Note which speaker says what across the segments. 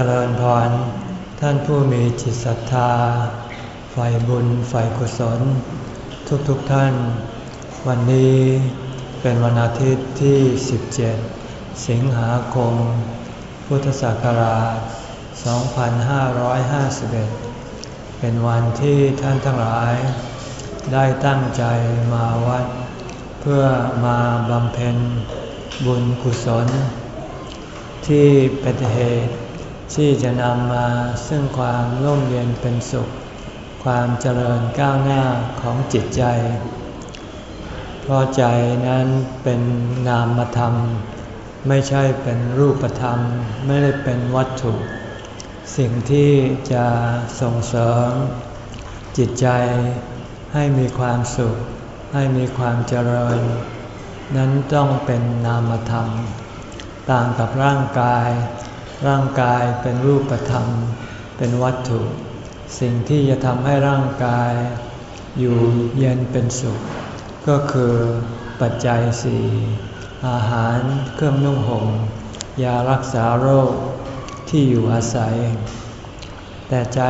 Speaker 1: จริญพร ท่านผู้มีจิตศรัทธาใฝ่บุญใฝ่กุศล ทุกๆทท่าน วันนี้เป็นวันอาทิตย์ที่ 17 สิงหาคม พุทธศักราช 2551 เป็นวันที่ท่านทั้งหลาย ได้ตั้งใจมาวัด เพื่อมาบำเพ็ญบุญกุศลที่เป็นเหตุ ที่จะนำมาซึ่งความร่มเย็นเป็นสุข ความเจริญก้าวหน้าของจิตใจ เพราะใจนั้นเป็นนามธรรม ไม่ใช่เป็นรูปธรรม ไม่ได้เป็นวัตถุ สิ่งที่จะส่งเสริม จิตใจให้มีความสุข ให้มีความเจริญ นั้นต้องเป็นนามธรรม ต่างกับร่างกาย ร่างกายเป็นรูปธรรม เป็นวัตถุ สิ่งที่จะทำให้ร่างกาย อยู่เย็นเป็นสุข ก็คือปัจจัยสี่อาหารเครื่องนุ่งห่มยารักษาโรคที่อยู่อาศัย แต่ใจ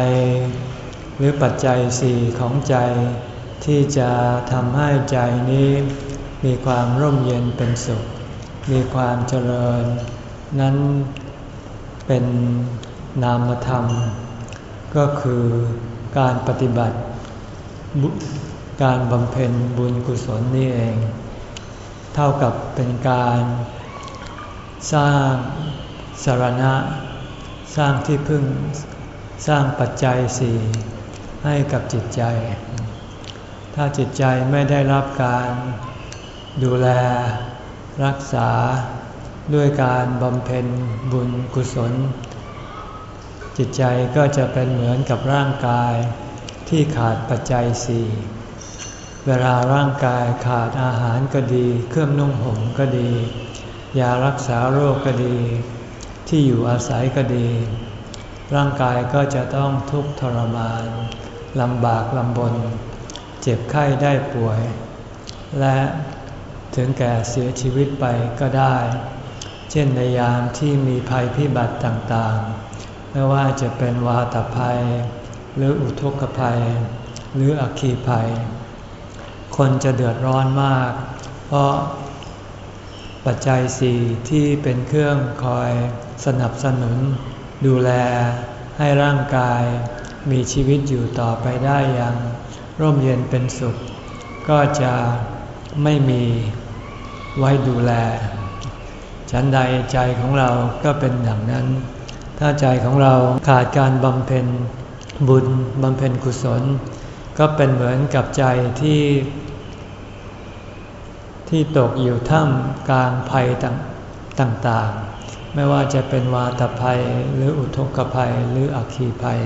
Speaker 1: หรือปัจจัยสี่ของใจที่จะทำให้ใจนี้มีความร่มเย็นเป็นสุข มีความเจริญ นั้น เป็นนามธรรม ก็คือการปฏิบัติ การบำเพ็ญบุญกุศลนี่เอง เท่ากับเป็นการสร้างสารณะ สร้างที่พึ่งสร้างปัจจัยสี่ให้กับจิตใจ ถ้าจิตใจไม่ได้รับการดูแลรักษา ด้วยการบำเพ็ญบุญกุศล จิตใจก็จะเป็นเหมือนกับร่างกายที่ขาดปัจจัยสี่เวลาร่างกายขาดอาหารก็ดี เครื่องนุ่งห่มก็ดี ยารักษาโรคก็ดี ที่อยู่อาศัยก็ดี ร่างกายก็จะต้องทุกข์ทรมานลำบากลำบน เจ็บไข้ได้ป่วย และถึงแก่เสียชีวิตไปก็ได้ เช่นในยามที่มีภัยพิบัติต่างๆ ไม่ว่าจะเป็นวาตภัย หรืออุทกภัย หรืออคีภัย คนจะเดือดร้อนมาก เพราะปัจจัยสี่ที่เป็นเครื่องคอยสนับสนุน ดูแลให้ร่างกายมีชีวิตอยู่ต่อไปได้อย่าง ร่มเย็นเป็นสุข ก็จะไม่มีไว้ดูแล ฉันใดใจของเราก็เป็นอย่างนั้น ถ้าใจของเราขาดการบำเพ็ญบุญบำเพ็ญกุศล ก็เป็นเหมือนกับใจที่ที่ตกอยู่ท่ามกลางภัยต่างๆ ไม่ว่าจะเป็นวาตภัยหรืออุทกภัยหรืออัคคีภัย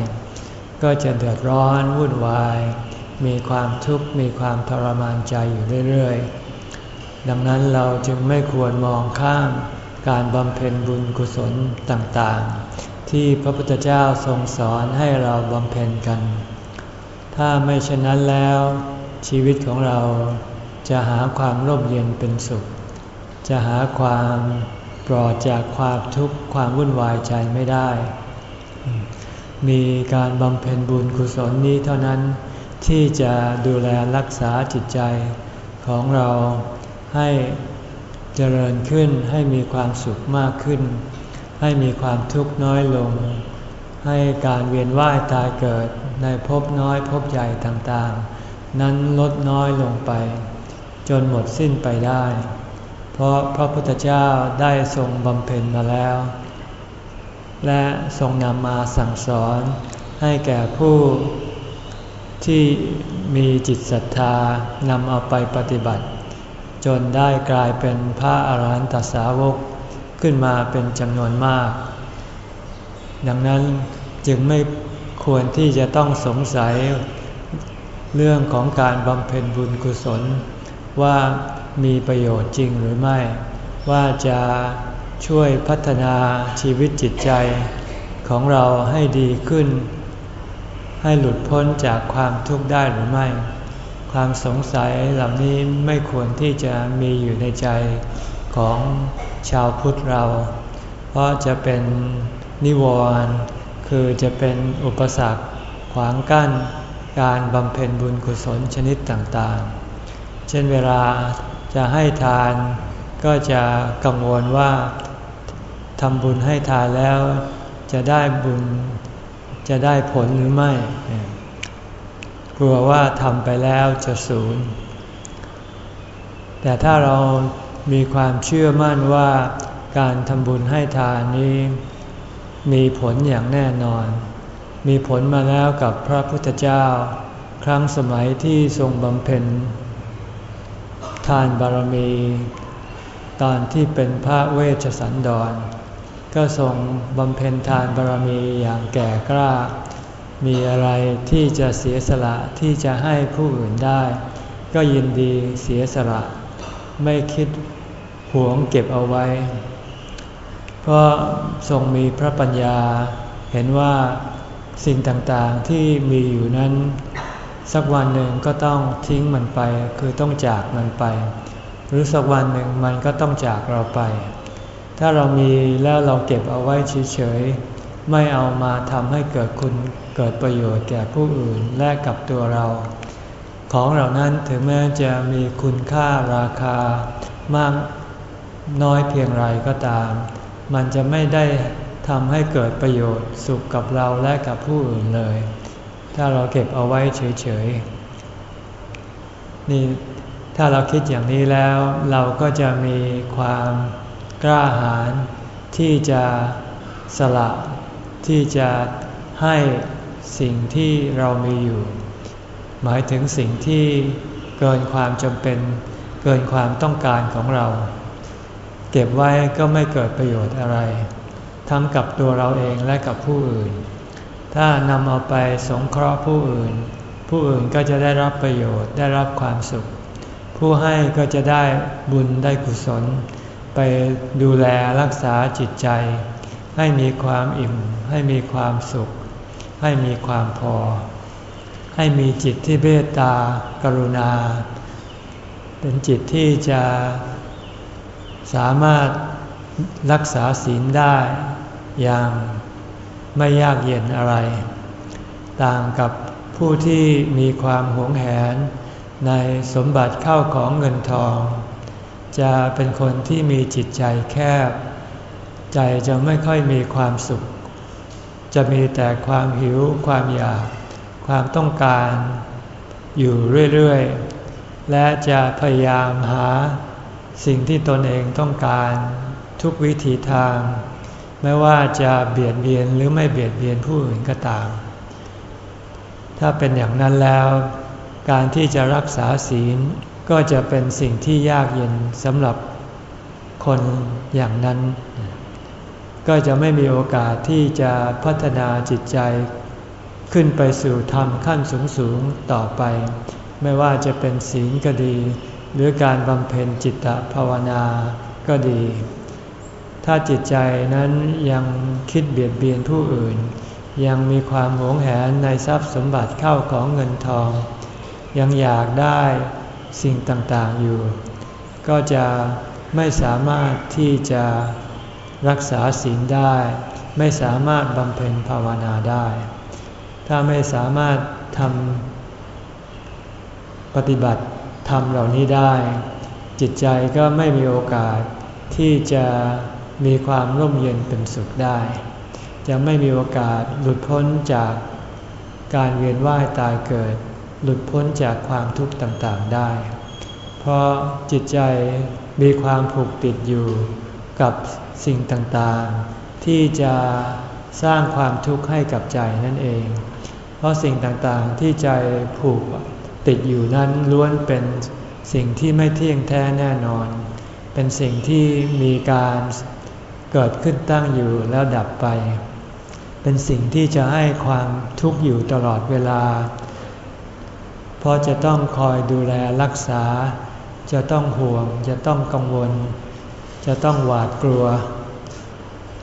Speaker 1: ก็จะเดือดร้อนวุ่นวาย มีความทุกข์มีความทรมานใจอยู่เรื่อยๆ ดังนั้นเราจึงไม่ควรมองข้ามการบำเพ็ญบุญกุศลต่างๆ ที่พระพุทธเจ้าทรงสอนให้เราบำเพ็ญกัน ถ้าไม่เช่นนั้นแล้ว ชีวิตของเราจะหาความร่มเย็นเป็นสุข จะหาความปลอดจากความทุกข์ความวุ่นวายใจไม่ได้ มีการบำเพ็ญบุญกุศลนี้เท่านั้นที่จะดูแลรักษาจิตใจของเรา ให้เจริญขึ้นให้มีความสุขมากขึ้น ให้มีความทุกข์น้อยลง ให้การเวียนว่ายตายเกิดในภพน้อยภพใหญ่ต่างๆ นั้นลดน้อยลงไป จนหมดสิ้นไปได้ เพราะพระพุทธเจ้าได้ทรงบำเพ็ญมาแล้ว และทรงนำมาสั่งสอนให้แก่ผู้ที่มีจิตศรัทธานำเอาไปปฏิบัติ จนได้กลายเป็นพระอาหารหันตสาวกขึ้นมาเป็นจำนวนมาก ดังนั้นจึงไม่ควรที่จะต้องสงสัยเรื่องของการบำเพ็ญบุญกุศล ว่ามีประโยชน์จริงหรือไม่ ว่าจะช่วยพัฒนาชีวิตจิตใจของเราให้ดีขึ้น ให้หลุดพ้นจากความทุกข์ได้หรือไม่ ความสงสัยเหล่านี้ไม่ควรที่จะมีอยู่ในใจของชาวพุทธเรา เพราะจะเป็นนิวรณ์คือจะเป็นอุปสรรคขวางกั้นการบำเพ็ญบุญกุศลชนิดต่างๆ เช่นเวลาจะให้ทานก็จะกังวลว่าทำบุญให้ทานแล้วจะได้บุญจะได้ผลหรือไม่ ลัวว่าทำไปแล้วจะสูญ แต่ถ้าเรามีความเชื่อมั่นว่าการทำบุญให้ทานนี้ มีผลอย่างแน่นอน มีผลมาแล้วกับพระพุทธเจ้า ครั้งสมัยที่ทรงบำเพ็ญ ทานบารมี ตอนที่เป็นพระเวชสันดร ก็ทรงบำเพ็ญทานบารมีอย่างแก่กล้า มีอะไรที่จะเสียสละที่จะให้ผู้อื่นได้ ก็ยินดีเสียสละ ไม่คิดหวงเก็บเอาไว้ เพราะทรงมีพระปัญญา เห็นว่าสิ่งต่างๆที่มีอยู่นั้น สักวันหนึ่งก็ต้องทิ้งมันไป คือต้องจากมันไป หรือสักวันหนึ่งมันก็ต้องจากเราไป ถ้าเรามีแล้วเราเก็บเอาไว้เฉยๆ ไม่เอามาทำให้เกิดคุณเกิดประโยชน์แก่ผู้อื่นและกับตัวเรา ของเหล่านั้นถึงแม้จะมีคุณค่าราคามากน้อยเพียงไรก็ตาม มันจะไม่ได้ทำให้เกิดประโยชน์สุขกับเราและกับผู้อื่นเลย ถ้าเราเก็บเอาไว้เฉยๆ นี่ถ้าเราคิดอย่างนี้แล้วเราก็จะมีความกล้าหาญที่จะสละ ที่จะให้สิ่งที่เรามีอยู่ หมายถึงสิ่งที่เกินความจำเป็น เกินความต้องการของเรา เก็บไว้ก็ไม่เกิดประโยชน์อะไร ทั้งกับตัวเราเองและกับผู้อื่น ถ้านำเอาไปสงเคราะห์ผู้อื่น ผู้อื่นก็จะได้รับประโยชน์ได้รับความสุข ผู้ให้ก็จะได้บุญได้กุศล ไปดูแลรักษาจิตใจ ให้มีความอิ่ม ให้มีความสุข ให้มีความพอ ให้มีจิตที่เมตตากรุณา เป็นจิตที่จะสามารถรักษาศีลได้อย่างไม่ยากเย็นอะไร ต่างกับผู้ที่มีความหวงแหน ในสมบัติเข้าของเงินทอง จะเป็นคนที่มีจิตใจแคบ ใจจะไม่ค่อยมีความสุข จะมีแต่ความหิว ความอยาก ความต้องการ อยู่เรื่อยๆ และจะพยายามหาสิ่งที่ตนเองต้องการทุกวิถีทาง ไม่ว่าจะเบียดเบียนหรือไม่เบียดเบียนผู้อื่นก็ตาม ถ้าเป็นอย่างนั้นแล้ว การที่จะรักษาศีลก็จะเป็นสิ่งที่ยากเย็นสำหรับคนอย่างนั้น ก็จะไม่มีโอกาสที่จะพัฒนาจิตใจ ขึ้นไปสู่ธรรมขั้นสูงสูงต่อไป ไม่ว่าจะเป็นศีลก็ดี หรือการบำเพ็ญจิตภาวนาก็ดี ถ้าจิตใจนั้นยังคิดเบียดเบียนผู้อื่น ยังมีความหวงแหนในทรัพย์สมบัติเข้าของเงินทอง ยังอยากได้สิ่งต่างๆอยู่ ก็จะไม่สามารถที่จะ รักษาศีลได้ ไม่สามารถบำเพ็ญภาวนาได้ ถ้าไม่สามารถทำปฏิบัติทำเหล่านี้ได้ จิตใจก็ไม่มีโอกาสที่จะมีความร่มเย็นเป็นสุขได้ จะไม่มีโอกาสหลุดพ้นจากการเวียนว่ายตายเกิด หลุดพ้นจากความทุกข์ต่างๆได้ เพราะจิตใจมีความผูกติดอยู่กับ สิ่งต่างๆ ที่จะสร้างความทุกข์ให้กับใจนั่นเอง เพราะสิ่งต่างๆที่ใจผูกติดอยู่นั้นล้วนเป็นสิ่งที่ไม่เที่ยงแท้แน่นอน เป็นสิ่งที่มีการเกิดขึ้นตั้งอยู่แล้วดับไป เป็นสิ่งที่จะให้ความทุกข์อยู่ตลอดเวลา เพราะจะต้องคอยดูแลรักษา จะต้องห่วง จะต้องกังวล จะต้องหวาดกลัว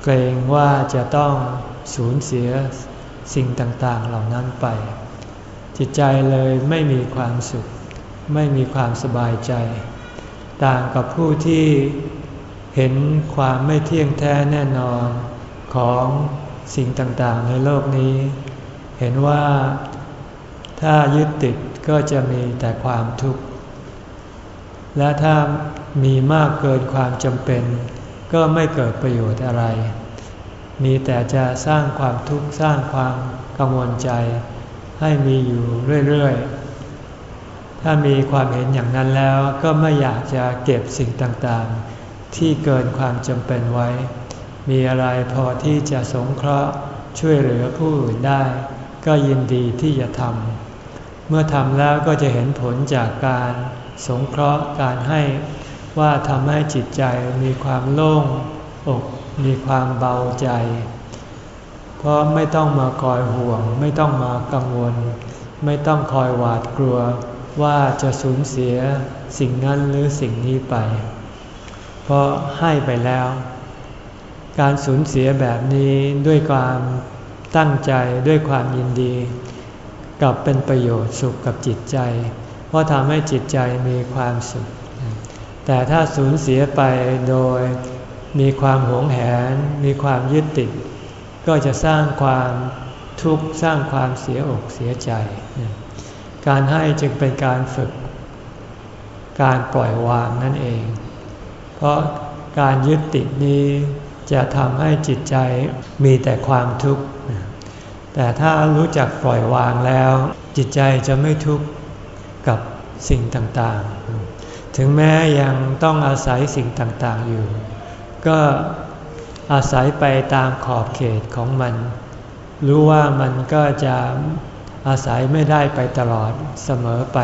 Speaker 1: เกรงว่าจะต้องสูญเสียสิ่งต่างๆเหล่านั้นไป จิตใจเลยไม่มีความสุข ไม่มีความสบายใจ ต่างกับผู้ที่เห็นความไม่เที่ยงแท้แน่นอนของสิ่งต่างๆในโลกนี้ เห็นว่าถ้ายึดติดก็จะมีแต่ความทุกข์ และถ้า มีมากเกินความจำเป็น ก็ไม่เกิดประโยชน์อะไร มีแต่จะสร้างความทุกข์สร้างความกังวลใจ ให้มีอยู่เรื่อยๆ ถ้ามีความเห็นอย่างนั้นแล้วก็ไม่อยากจะเก็บสิ่งต่างๆ ที่เกินความจำเป็นไว้ มีอะไรพอที่จะสงเคราะห์ช่วยเหลือผู้อื่นได้ ก็ยินดีที่จะทำเมื่อทำแล้วก็จะเห็นผลจากการสงเคราะห์การให้ ว่าทำให้จิตใจมีความโล่งอกมีความเบาใจ เพราะไม่ต้องมาคอยห่วง ไม่ต้องมากังวล ไม่ต้องคอยหวาดกลัวว่าจะสูญเสียสิ่งนั้นหรือสิ่งนี้ไป เพราะให้ไปแล้ว การสูญเสียแบบนี้ด้วยความตั้งใจด้วยความยินดี กลับเป็นประโยชน์สุขกับจิตใจ เพราะทำให้จิตใจมีความสุข แต่ถ้าสูญเสียไปโดยมีความหวงแหน มีความยึดติด ก็จะสร้างความทุกข์สร้างความเสียอกเสียใจ การให้จึงเป็นการฝึก การปล่อยวางนั่นเอง เพราะการยึดติดนี้จะทำให้จิตใจมีแต่ความทุกข์ แต่ถ้ารู้จักปล่อยวางแล้ว จิตใจจะไม่ทุกข์กับสิ่งต่างๆ ถึงแม้ยังต้องอาศัยสิ่งต่างๆอยู่ ก็อาศัยไปตามขอบเขตของมัน รู้ว่ามันก็จะอาศัยไม่ได้ไปตลอดเสมอไป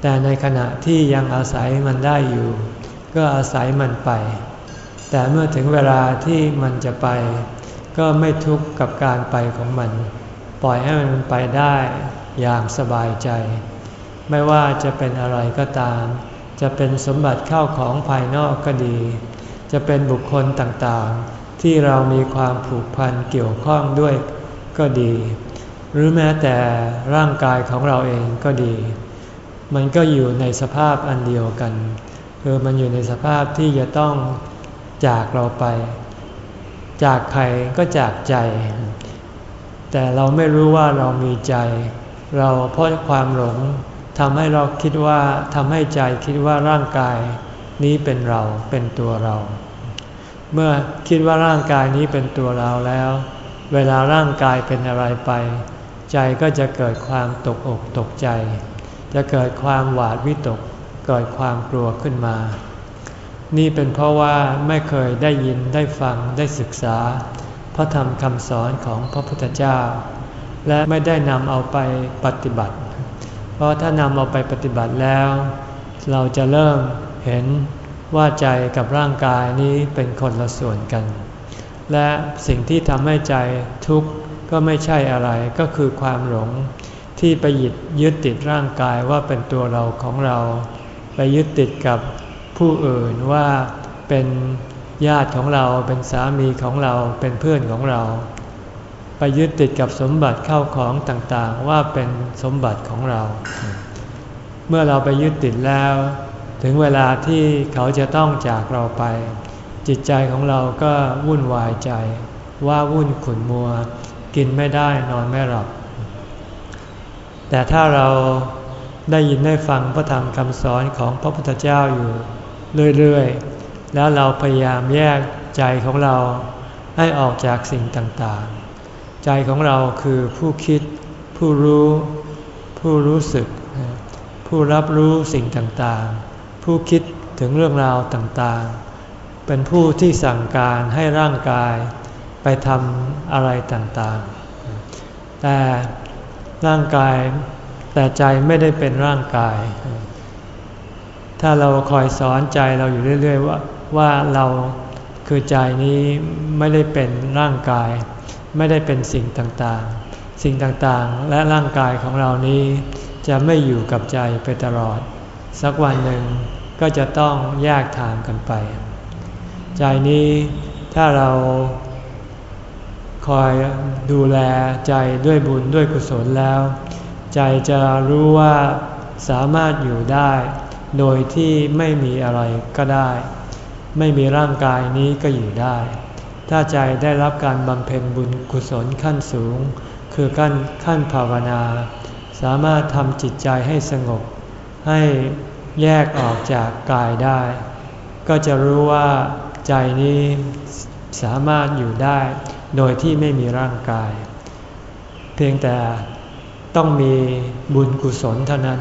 Speaker 1: แต่ในขณะที่ยังอาศัยมันได้อยู่ ก็อาศัยมันไป แต่เมื่อถึงเวลาที่มันจะไป ก็ไม่ทุกข์กับการไปของมัน ปล่อยให้มันไปได้อย่างสบายใจ ไม่ว่าจะเป็นอะไรก็ตาม จะเป็นสมบัติเข้าของภายนอกก็ดี จะเป็นบุคคลต่างๆ ที่เรามีความผูกพันเกี่ยวข้องด้วยก็ดี หรือแม้แต่ร่างกายของเราเองก็ดี มันก็อยู่ในสภาพอันเดียวกัน คือมันอยู่ในสภาพที่จะต้องจากเราไป จากใครก็จากใจ แต่เราไม่รู้ว่าเรามีใจ เราเพราะความหลง ทำให้เราคิดว่าทำให้ใจคิดว่าร่างกายนี้เป็นเราเป็นตัวเรา เมื่อคิดว่าร่างกายนี้เป็นตัวเราแล้ว เวลาร่างกายเป็นอะไรไป ใจก็จะเกิดความตกอกตกใจ จะเกิดความหวาดวิตก เกิดความกลัวขึ้นมา นี่เป็นเพราะว่าไม่เคยได้ยินได้ฟังได้ศึกษา พระธรรมคำสอนของพระพุทธเจ้า และไม่ได้นำเอาไปปฏิบัติ เพราะถ้านำเอาไปปฏิบัติแล้ว เราจะเริ่มเห็นว่าใจกับร่างกายนี้เป็นคนละส่วนกัน และสิ่งที่ทำให้ใจทุกข์ก็ไม่ใช่อะไรก็คือความหลงที่ไปยึดยึดติดร่างกายว่าเป็นตัวเราของเรา ไปยึดติดกับผู้อื่นว่าเป็นญาติของเราเป็นสามีของเราเป็นเพื่อนของเรา ไปยึดติดกับสมบัติเข้าของต่างๆ ว่าเป็นสมบัติของเรา เมื่อเราไปยึดติดแล้ว ถึงเวลาที่เขาจะต้องจากเราไป จิตใจของเราก็วุ่นวายใจ ว่าวุ่นขุนมัว กินไม่ได้นอนไม่หลับ แต่ถ้าเราได้ยินได้ฟังพระธรรมคำสอนของพระพุทธเจ้าอยู่เรื่อยๆ แล้วเราพยายามแยกใจของเราให้ออกจากสิ่งต่างๆ ใจของเราคือผู้คิด ผู้รู้ ผู้รู้สึก ผู้รับรู้สิ่งต่างๆ ผู้คิดถึงเรื่องราวต่างๆ เป็นผู้ที่สั่งการให้ร่างกายไปทำอะไรต่างๆ แต่ร่างกายแต่ใจไม่ได้เป็นร่างกาย ถ้าเราคอยสอนใจเราอยู่เรื่อย ๆ ว่าว่าเราคือใจนี้ไม่ได้เป็นร่างกาย ไม่ได้เป็นสิ่งต่างๆ สิ่งต่างๆ และร่างกายของเรานี้ จะไม่อยู่กับใจไปตลอด สักวันหนึ่งก็จะต้องแยกทางกันไป ใจนี้ถ้าเราคอยดูแลใจด้วยบุญด้วยกุศลแล้ว ใจจะรู้ว่าสามารถอยู่ได้ โดยที่ไม่มีอะไรก็ได้ ไม่มีร่างกายนี้ก็อยู่ได้ ถ้าใจได้รับการบำเพ็ญบุญกุศลขั้นสูง คือขั้นขั้นภาวนา สามารถทำจิตใจให้สงบ ให้แยกออกจากกายได้ ก็จะรู้ว่าใจนี้สามารถอยู่ได้ โดยที่ไม่มีร่างกาย เพียงแต่ต้องมีบุญกุศลเท่านั้น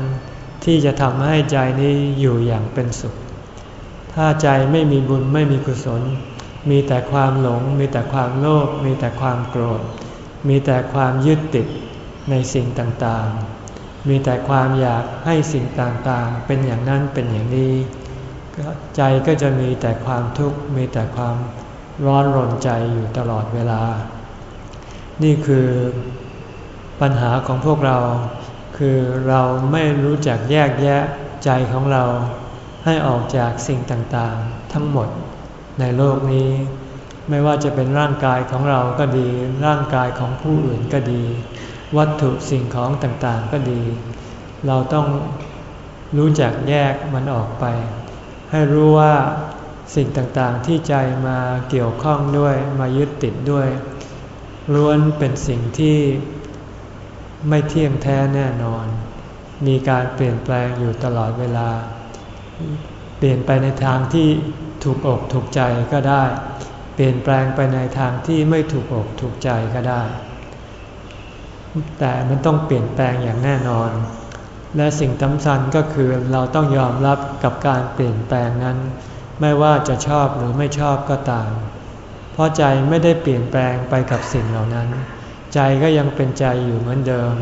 Speaker 1: ที่จะทำให้ใจนี้อยู่อย่างเป็นสุข ถ้าใจไม่มีบุญไม่มีกุศล มีแต่ความหลง มีแต่ความโลภมีแต่ความโกรธ มีแต่ความยึดติดในสิ่งต่างๆ มีแต่ความอยากให้สิ่งต่างๆ เป็นอย่างนั้นเป็นอย่างนี้ ใจก็จะมีแต่ความทุกข์มีแต่ความร้อนรนใจอยู่ตลอดเวลา นี่คือปัญหาของพวกเรา คือเราไม่รู้จักแยกแยะใจของเราให้ออกจากสิ่งต่างๆ ทั้งหมด ในโลกนี้ ไม่ว่าจะเป็นร่างกายของเราก็ดี ร่างกายของผู้อื่นก็ดี วัตถุสิ่งของต่างๆก็ดี เราต้องรู้จักแยกมันออกไป ให้รู้ว่าสิ่งต่างๆที่ใจมาเกี่ยวข้องด้วยมายึดติดด้วยล้วนเป็นสิ่งที่ไม่เที่ยงแท้แน่นอน มีการเปลี่ยนแปลงอยู่ตลอดเวลา เปลี่ยนไปในทางที่ ถูกอกถูกใจก็ได้ เปลี่ยนแปลงไปในทางที่ไม่ถูกอกถูกใจก็ได้ แต่มันต้องเปลี่ยนแปลงอย่างแน่นอน และสิ่งสำคัญก็คือเราต้องยอมรับกับการเปลี่ยนแปลงนั้น ไม่ว่าจะชอบหรือไม่ชอบก็ตาม เพราะใจไม่ได้เปลี่ยนแปลงไปกับสิ่งเหล่านั้น ใจก็ยังเป็นใจอยู่เหมือนเดิม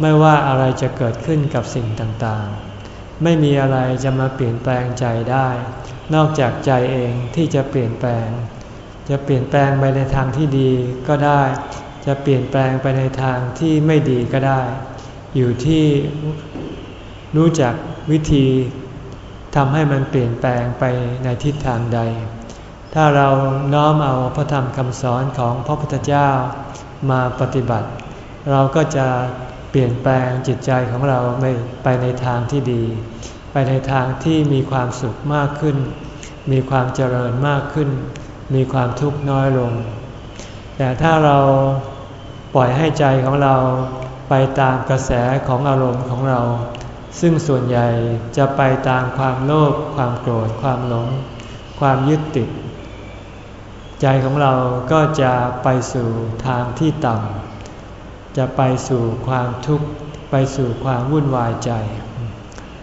Speaker 1: ไม่ว่าอะไรจะเกิดขึ้นกับสิ่งต่างๆ ไม่มีอะไรจะมาเปลี่ยนแปลงใจได้ นอกจากใจเองที่จะเปลี่ยนแปลง จะเปลี่ยนแปลงไปในทางที่ดีก็ได้ จะเปลี่ยนแปลงไปในทางที่ไม่ดีก็ได้ อยู่ที่รู้จักวิธีทำให้มันเปลี่ยนแปลงไปในทิศทางใด ถ้าเราน้อมเอาพระธรรมคำสอนของพระพุทธเจ้ามาปฏิบัติ เราก็จะ ปลี่ยนแปลงจิตใจของเราไปไปในทางที่ดี ไปในทางที่มีความสุขมากขึ้น มีความเจริญมากขึ้น มีความทุกข์น้อยลง แต่ถ้าเราปล่อยให้ใจของเราไปตามกระแสของอารมณ์ของเรา ซึ่งส่วนใหญ่จะไปตามความโลภความโกรธความหลง ความยึดติด ใจของเราก็จะไปสู่ทางที่ต่ำ จะไปสู่ความทุกข์ไปสู่ความวุ่นวายใจ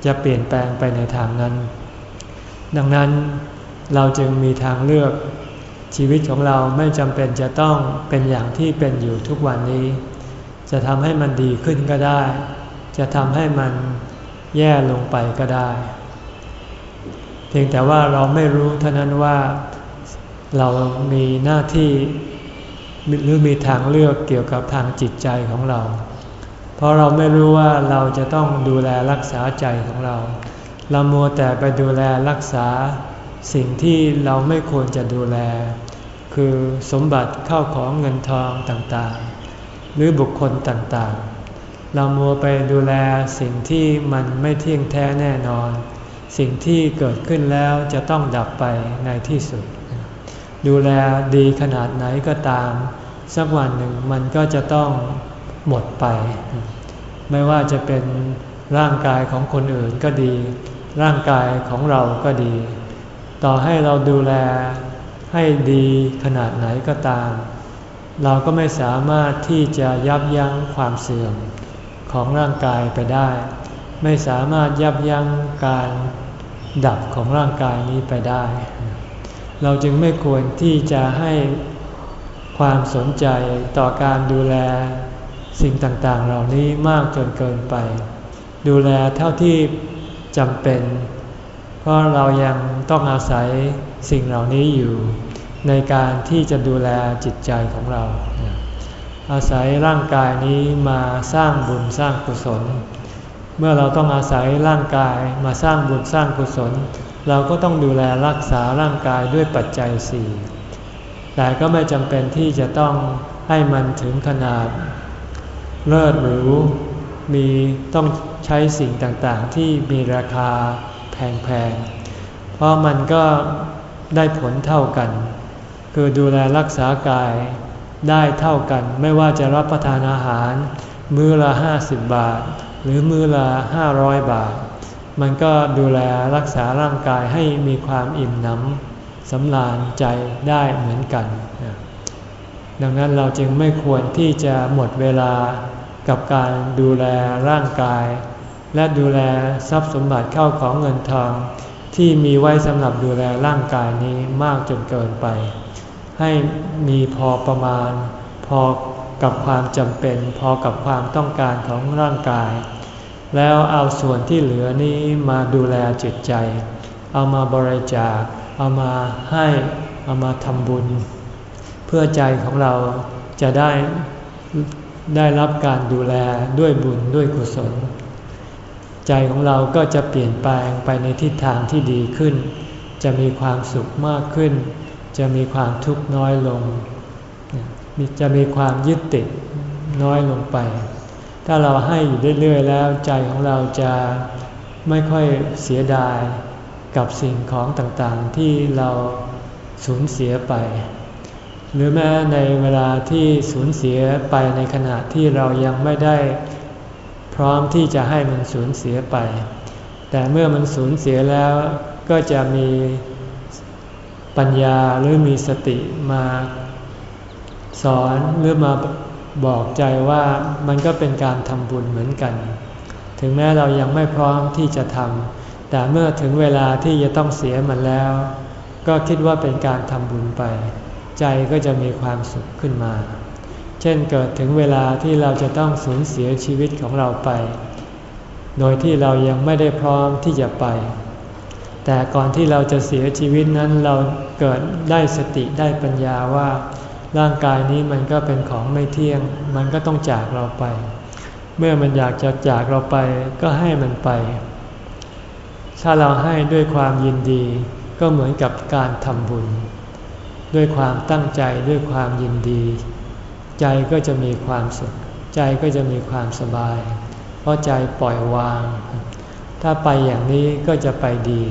Speaker 1: จะเปลี่ยนแปลงไปในทางนั้น ดังนั้นเราจึงมีทางเลือกชีวิตของเราไม่จำเป็นจะต้องเป็นอย่างที่เป็นอยู่ทุกวันนี้ จะทำให้มันดีขึ้นก็ได้ จะทำให้มันแย่ลงไปก็ได้ เพียงแต่ว่าเราไม่รู้เท่านั้นว่าเรามีหน้าที่ หรือมีทางเลือกเกี่ยวกับทางจิตใจของเรา เพราะเราไม่รู้ว่าเราจะต้องดูแลรักษาใจของเรา เรามัวแต่ไปดูแลรักษาสิ่งที่เราไม่ควรจะดูแล คือสมบัติเข้าของเงินทองต่างๆ หรือบุคคลต่างๆ เรามัวไปดูแลสิ่งที่มันไม่เที่ยงแท้แน่นอน สิ่งที่เกิดขึ้นแล้วจะต้องดับไปในที่สุด ดูแลดีขนาดไหนก็ตาม สักวันหนึ่งมันก็จะต้องหมดไป ไม่ว่าจะเป็นร่างกายของคนอื่นก็ดี ร่างกายของเราก็ดี ต่อให้เราดูแลให้ดีขนาดไหนก็ตาม เราก็ไม่สามารถที่จะยับยั้งความเสื่อมของร่างกายไปได้ ไม่สามารถยับยั้งการดับของร่างกายนี้ไปได้ เราจึงไม่ควรที่จะให้ความสนใจต่อการดูแลสิ่งต่างๆ เหล่านี้มากจนเกินไป ดูแลเท่าที่จำเป็น เพราะเรายังต้องอาศัยสิ่งเหล่านี้อยู่ ในการที่จะดูแลจิตใจของเรา อาศัยร่างกายนี้มาสร้างบุญสร้างกุศล เมื่อเราต้องอาศัยร่างกายมาสร้างบุญสร้างกุศล เราก็ต้องดูแลรักษาร่างกายด้วยปัจจัยสี่แต่ก็ไม่จำเป็นที่จะต้องให้มันถึงขนาด เลิศหรือมีต้องใช้สิ่งต่างๆ ที่มีราคาแพงๆ เพราะมันก็ได้ผลเท่ากัน คือดูแลรักษากายได้เท่ากัน ไม่ว่าจะรับประทานอาหาร มื้อละห้าสิบบาท หรือมื้อละห้าร้อยบาท มันก็ดูแลรักษาร่างกายให้มีความอิ่มหนำสำราญใจได้เหมือนกัน ดังนั้นเราจึงไม่ควรที่จะหมดเวลากับการดูแลร่างกาย และดูแลทรัพย์สมบัติเข้าของเงินทองที่มีไว้สำหรับดูแลร่างกายนี้มากจนเกินไป ให้มีพอประมาณ พอกับความจำเป็น พอกับความต้องการของร่างกาย แล้วเอาส่วนที่เหลือนี้มาดูแลจิตใจ เอามาบริจาค เอามาให้ เอามาทำบุญ เพื่อใจของเราจะได้ได้รับการดูแลด้วยบุญด้วยกุศล ใจของเราก็จะเปลี่ยนแปลงไปในทิศทางที่ดีขึ้น จะมีความสุขมากขึ้น จะมีความทุกข์น้อยลง จะมีความยึดติดน้อยลงไป ถ้าเราให้อยู่เรื่อยๆแล้วใจของเราจะไม่ค่อยเสียดายกับสิ่งของต่างๆ ที่เราสูญเสียไป หรือแม้ในเวลาที่สูญเสียไปในขณะที่เรายังไม่ได้พร้อมที่จะให้มันสูญเสียไป แต่เมื่อมันสูญเสียแล้วก็จะมีปัญญาหรือมีสติมาสอนหรือมา บอกใจว่ามันก็เป็นการทำบุญเหมือนกัน ถึงแม้เรายังไม่พร้อมที่จะทำแต่เมื่อถึงเวลาที่จะต้องเสียมันแล้ว ก็คิดว่าเป็นการทำบุญไป ใจก็จะมีความสุขขึ้นมา เช่นเกิดถึงเวลาที่เราจะต้องสูญเสียชีวิตของเราไป โดยที่เรายังไม่ได้พร้อมที่จะไป แต่ก่อนที่เราจะเสียชีวิตนั้นเราเกิดได้สติได้ปัญญาว่า ร่างกายนี้มันก็เป็นของไม่เที่ยง มันก็ต้องจากเราไป เมื่อมันอยากจะจากเราไปก็ให้มันไป ถ้าเราให้ด้วยความยินดี ก็เหมือนกับการทำบุญ ด้วยความตั้งใจด้วยความยินดี ใจก็จะมีความสุข ใจก็จะมีความสบาย เพราะใจปล่อยวาง ถ้าไปอย่างนี้ก็จะไปดี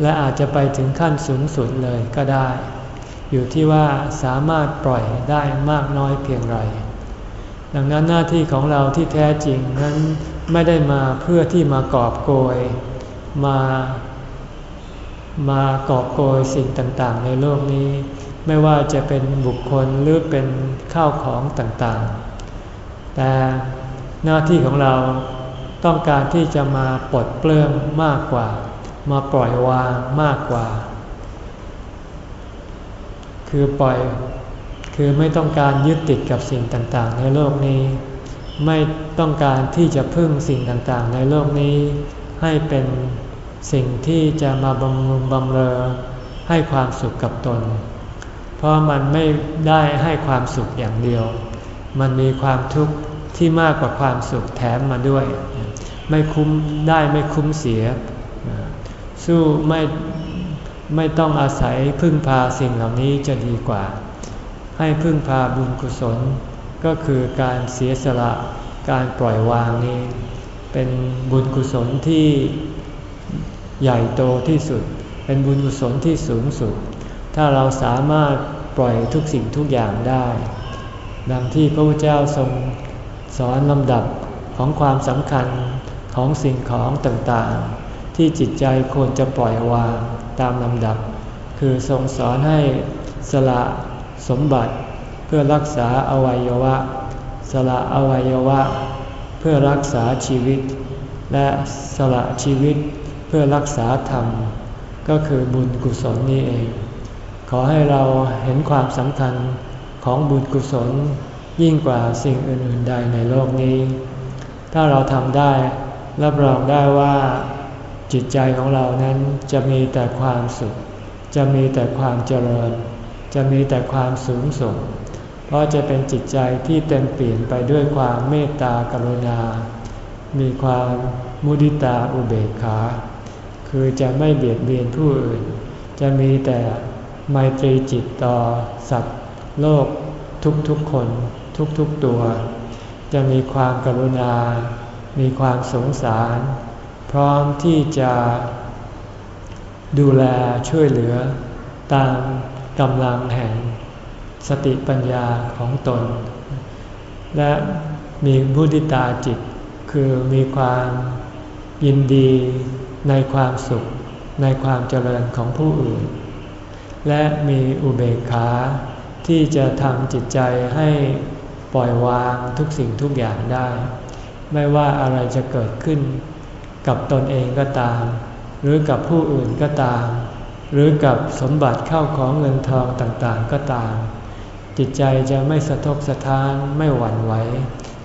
Speaker 1: และอาจจะไปถึงขั้นสูงสุดเลยก็ได้ อยู่ที่ว่าสามารถปล่อยได้มากน้อยเพียงไรดังนั้นหน้าที่ของเราที่แท้จริงนั้นไม่ได้มาเพื่อที่มากอบโกย มามากอบโกยสิ่งต่างๆ ในโลกนี้ ไม่ว่าจะเป็นบุคคลหรือเป็นข้าวของต่างๆ แต่หน้าที่ของเราต้องการที่จะมาปลดเปลื้องมากกว่า มาปล่อยวางมากกว่า คือปล่อย คือไม่ต้องการยึดติดกับสิ่งต่างๆ ในโลกนี้ ไม่ต้องการที่จะพึ่งสิ่งต่างๆ ในโลกนี้ ให้เป็นสิ่งที่จะมาบำรุงบำเรอให้ความสุขกับตน เพราะมันไม่ได้ให้ความสุขอย่างเดียว มันมีความทุกข์ที่มากกว่าความสุขแถมมาด้วย ไม่คุ้มได้ไม่คุ้มเสีย สู้ไม่ ไม่ต้องอาศัยพึ่งพาสิ่งเหล่านี้จะดีกว่า ให้พึ่งพาบุญกุศล ก็คือการเสียสละการปล่อยวางนี้ เป็นบุญกุศลที่ใหญ่โตที่สุด เป็นบุญกุศลที่สูงสุด ถ้าเราสามารถปล่อยทุกสิ่งทุกอย่างได้ ดังที่พระพุทธเจ้าทรงสอนลำดับของความสำคัญของสิ่งของต่างๆ ที่จิตใจควรจะปล่อยวาง ตามลำดับ คือทรงสอนให้สละสมบัติ เพื่อรักษาอวัยวะ สละอวัยวะ เพื่อรักษาชีวิต และสละชีวิตเพื่อรักษาธรรม ก็คือบุญกุศลนี้เอง ขอให้เราเห็นความสำคัญของบุญกุศลยิ่งกว่าสิ่งอื่นๆใดในโลกนี้ ถ้าเราทำได้รับรองได้ว่า จิตใจของเรานั้นจะมีแต่ความสุข จะมีแต่ความเจริญ จะมีแต่ความสูงส่ง เพราะจะเป็นจิตใจที่เต็มเปลี่ยนไปด้วยความเมตตากรุณา มีความมุดิตาอุเบกขา คือจะไม่เบียดเบียนผู้อื่น จะมีแต่ไมตรีจิตต่อสัตว์ โลก ทุกๆคน ทุกๆตัว จะมีความกรุณา มีความสงสาร พร้อมที่จะดูแลช่วยเหลือตามกำลังแห่งสติปัญญาของตน และมีบุติตาจิต คือมีความยินดีในความสุขในความเจริญของผู้อื่น และมีอุเบกขาที่จะทำจิตใจให้ปล่อยวางทุกสิ่งทุกอย่างได้ ไม่ว่าอะไรจะเกิดขึ้น กับตนเองก็ตาม หรือกับผู้อื่นก็ตาม หรือกับสมบัติเข้าของเงินทองต่างๆก็ตาม จิตใจจะไม่สะทกสะท้านไม่หวั่นไหว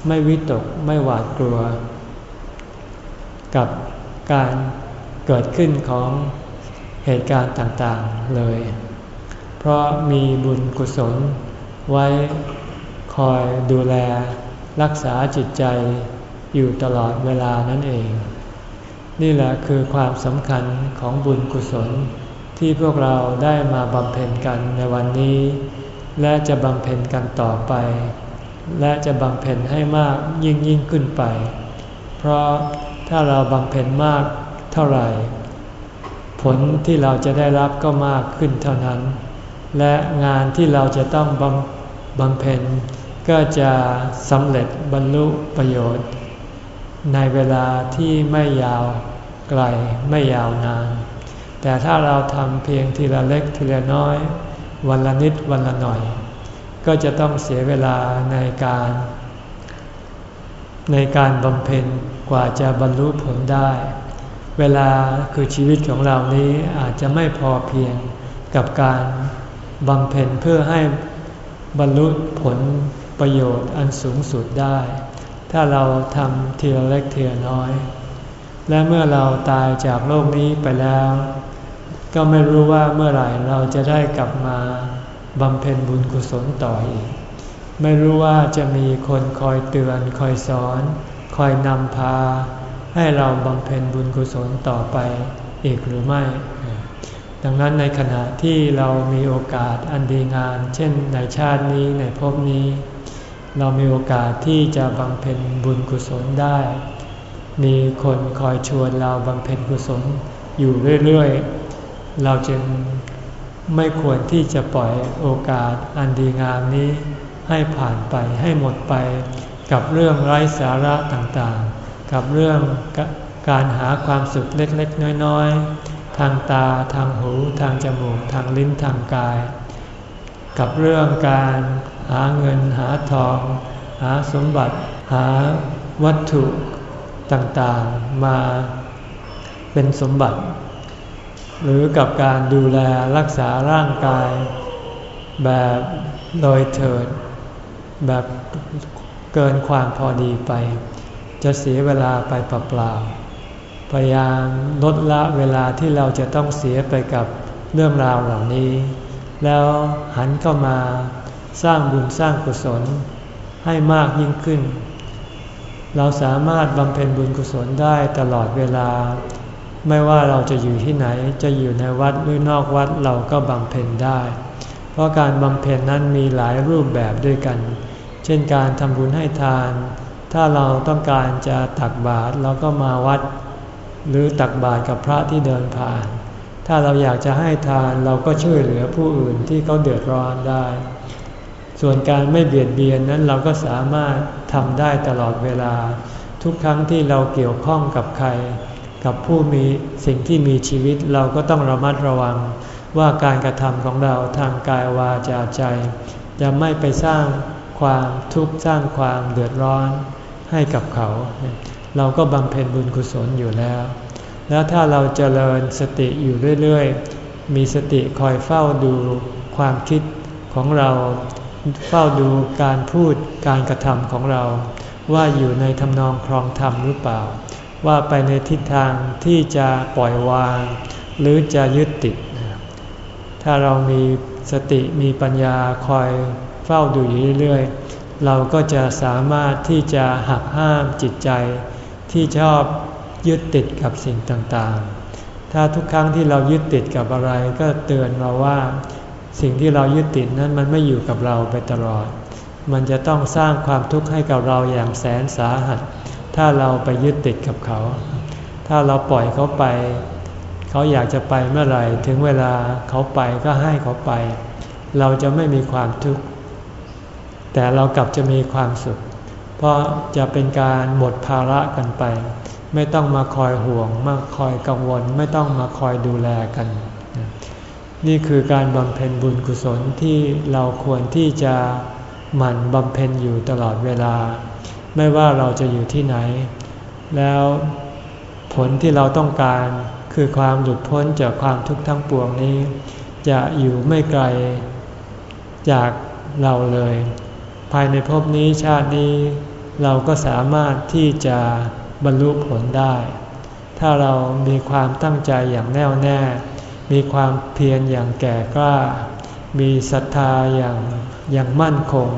Speaker 1: ไม่วิตกไม่หวาดกลัว กับการเกิดขึ้นของเหตุการณ์ต่างๆเลย เพราะมีบุญกุศล ไว้คอยดูแลรักษาจิตใจอยู่ตลอดเวลานั่นเอง นี่แหละคือความสำคัญของบุญกุศลที่พวกเราได้มาบำเพ็ญกันในวันนี้ และจะบำเพ็ญกันต่อไป และจะบำเพ็ญให้มากยิ่งยิ่งขึ้นไป เพราะถ้าเราบำเพ็ญมากเท่าไหร่ ผลที่เราจะได้รับก็มากขึ้นเท่านั้น และงานที่เราจะต้องบำบำเพ็ญก็จะสำเร็จบรรลุประโยชน์ ในเวลาที่ไม่ยาว ไกลไม่ยาวนาน แต่ถ้าเราทำเพียงทีละเล็กทีละน้อย วันละนิดวันละหน่อย ก็จะต้องเสียเวลาในการ ในการบำเพ็ญกว่าจะบรรลุผลได้ เวลาคือชีวิตของเรานี้อาจจะไม่พอเพียงกับการบำเพ็ญเพื่อให้บรรลุผลประโยชน์อันสูงสุดได้ ถ้าเราทำทีละเล็กทีละน้อย และเมื่อเราตายจากโลกนี้ไปแล้ว ก็ไม่รู้ว่าเมื่อไหร่เราจะได้กลับมาบำเพ็ญบุญกุศลต่ออีก ไม่รู้ว่าจะมีคนคอยเตือนคอยสอน คอยนำพา ให้เราบำเพ็ญบุญกุศลต่อไปอีกหรือไม่ ดังนั้นในขณะที่เรามีโอกาสอันดีงามเช่นในชาตินี้ในภพนี้ เรามีโอกาสที่จะบำเพ็ญบุญกุศลได้ มีคนคอยชวนเราบำเพ็ญกุศลอยู่เรื่อยๆ เราจึงไม่ควรที่จะปล่อยโอกาสอันดีงามนี้ให้ผ่านไปให้หมดไปกับเรื่องไร้สาระต่างๆ กับเรื่องการหาความสุขเล็กๆ น้อยๆ ทางตาทางหูทางจมูกทางลิ้นทางกาย กับเรื่องการหาเงินหาทอง หาสมบัติหาวัตถุ ต่างๆมาเป็นสมบัติ หรือกับการดูแลรักษาร่างกาย แบบโดยเถิด แบบเกินความพอดีไป จะเสียเวลาไปเปล่าๆพยายามลดละเวลาที่เราจะต้องเสียไปกับเรื่องราวเหล่านี้ แล้วหันเข้ามาสร้างบุญสร้างกุศลให้มากยิ่งขึ้น เราสามารถบำเพ็ญบุญกุศลได้ตลอดเวลา ไม่ว่าเราจะอยู่ที่ไหนจะอยู่ในวัดหรือนอกวัดเราก็บำเพ็ญได้ เพราะการบำเพ็ญนั้นมีหลายรูปแบบด้วยกัน เช่นการทำบุญให้ทาน ถ้าเราต้องการจะตักบาตรเราก็มาวัด หรือตักบาตรกับพระที่เดินผ่าน ถ้าเราอยากจะให้ทานเราก็ช่วยเหลือผู้อื่นที่เขาเดือดร้อนได้ ส่วนการไม่เบียดเบียนนั้นเราก็สามารถทำได้ตลอดเวลา ทุกครั้งที่เราเกี่ยวข้องกับใคร กับผู้มีสิ่งที่มีชีวิตเราก็ต้องระมัดระวัง ว่าการกระทำของเราทางกายวาจาใจ จะไม่ไปสร้างความทุกข์สร้างความเดือดร้อนให้กับเขา เราก็บำเพ็ญบุญกุศลอยู่แล้ว แล้วถ้าเราเจริญสติอยู่เรื่อย ๆ มีสติคอยเฝ้าดูความคิดของเรา เฝ้าดูการพูดการกระทำของเรา ว่าอยู่ในทำนองครองธรรมหรือเปล่า ว่าไปในทิศทางที่จะปล่อยวาง หรือจะยึดติด ถ้าเรามีสติมีปัญญาคอยเฝ้าดูอยู่เรื่อยๆ เราก็จะสามารถที่จะหักห้ามจิตใจ ที่ชอบยึดติดกับสิ่งต่างๆ ถ้าทุกครั้งที่เรายึดติดกับอะไรก็เตือนเราว่า สิ่งที่เรายึดติดนั้นมันไม่อยู่กับเราไปตลอด มันจะต้องสร้างความทุกข์ให้กับเราอย่างแสนสาหัส ถ้าเราไปยึดติดกับเขา ถ้าเราปล่อยเขาไป เขาอยากจะไปเมื่อไหร่ ถึงเวลาเขาไปก็ให้เขาไป เราจะไม่มีความทุกข์ แต่เรากลับจะมีความสุข เพราะจะเป็นการหมดภาระกันไป ไม่ต้องมาคอยห่วง มาคอยกังวล ไม่ต้องมาคอยดูแลกัน นี่คือการบำเพ็ญบุญกุศลที่เราควรที่จะหมั่นบำเพ็ญอยู่ตลอดเวลา ไม่ว่าเราจะอยู่ที่ไหน แล้วผลที่เราต้องการคือความหลุดพ้นจากความทุกข์ทั้งปวงนี้ จะอยู่ไม่ไกลจากเราเลย ภายในภพนี้ชาตินี้เราก็สามารถที่จะบรรลุผลได้ ถ้าเรามีความตั้งใจอย่างแน่วแน่ มีความเพียรอย่างแก่กล้า มีศรัทธาอย่างอย่างมั่นคง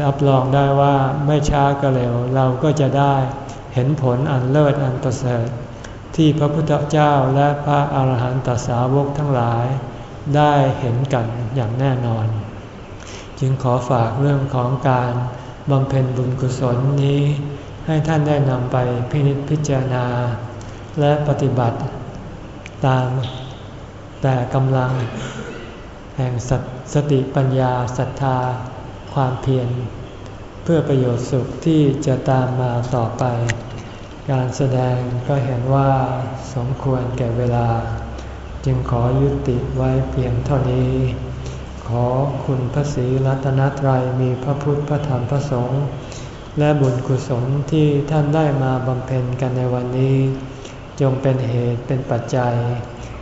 Speaker 1: รับรองได้ว่าไม่ช้าก็เร็วเราก็จะได้เห็นผลอันเลิศอันประเสริฐที่พระพุทธเจ้าและพระอาหารหันตสาวกทั้งหลายได้เห็นกันอย่างแน่นอน จึงขอฝากเรื่องของการบำเพ็ญบุญกุศลนี้ ให้ท่านได้นำไปพินิจพิจารณา และปฏิบัติตาม แต่กำลังแห่งสสติปัญญาศรัทธา ความเพียรเพื่อประโยชน์สุขที่จะตามมาต่อไป การแสดงก็เห็นว่าสมควรแก่เวลา จึงขอยุติไว้เพียงเท่านี้ ขอคุณพระศรีรัตนตรัยมีพระพุทธพระธรรมพระสงฆ์และบุญกุศลที่ท่านได้มาบำเพ็ญกันในวันนี้ จงเป็นเหตุเป็นปัจจัย